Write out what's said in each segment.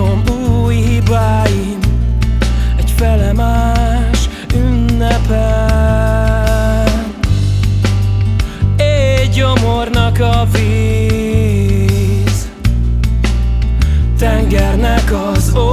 látom új hibáim Egy felemás ünnepen Egy gyomornak a víz Tengernek az olaj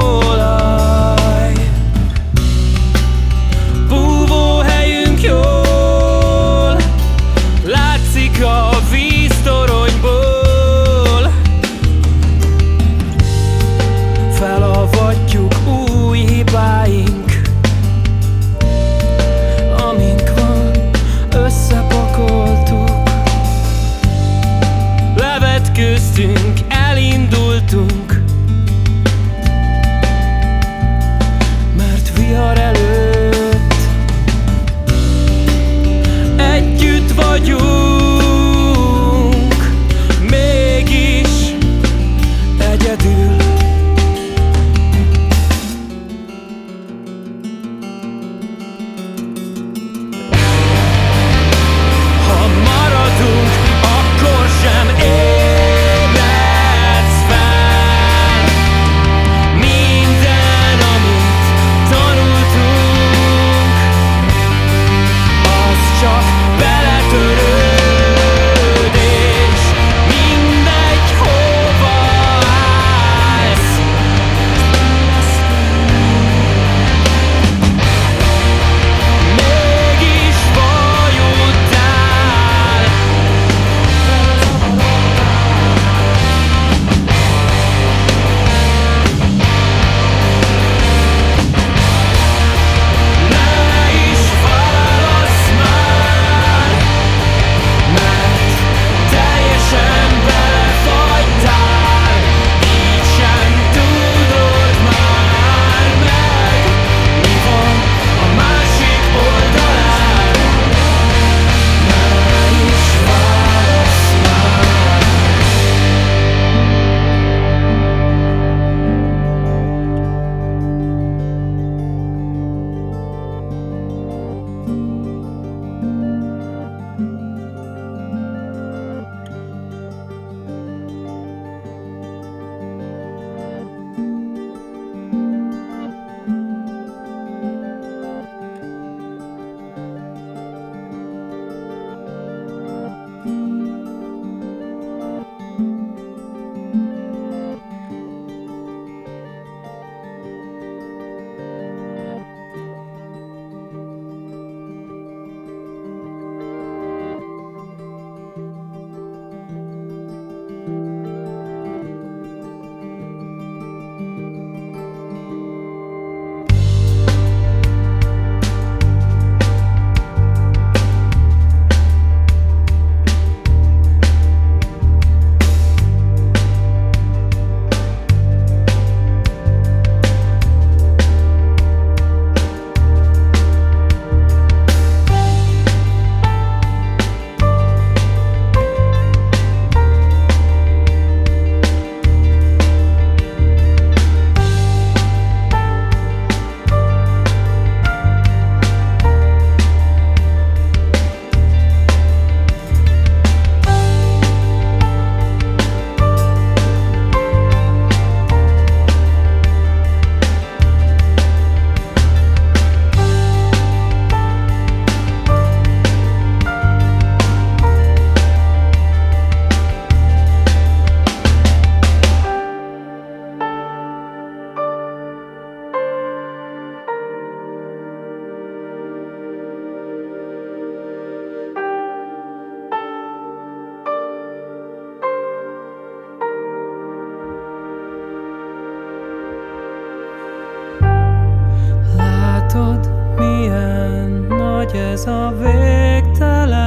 nagy ez a végtelen.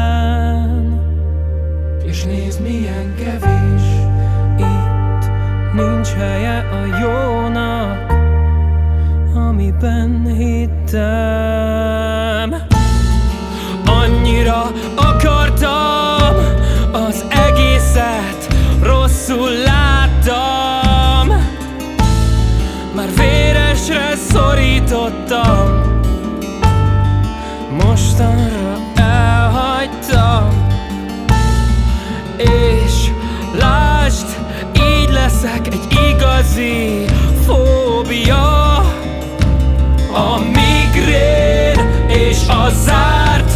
És nézd, milyen kevés Itt nincs helye a jónak Amiben hittem. Annyira akartam az egészet Rosszul láttam. Már véresre szorítottam Mostanra elhagytam. És lásd, így lesz leszek egy igazi fóbia. A migrén és a zárt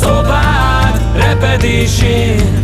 szobád repedésén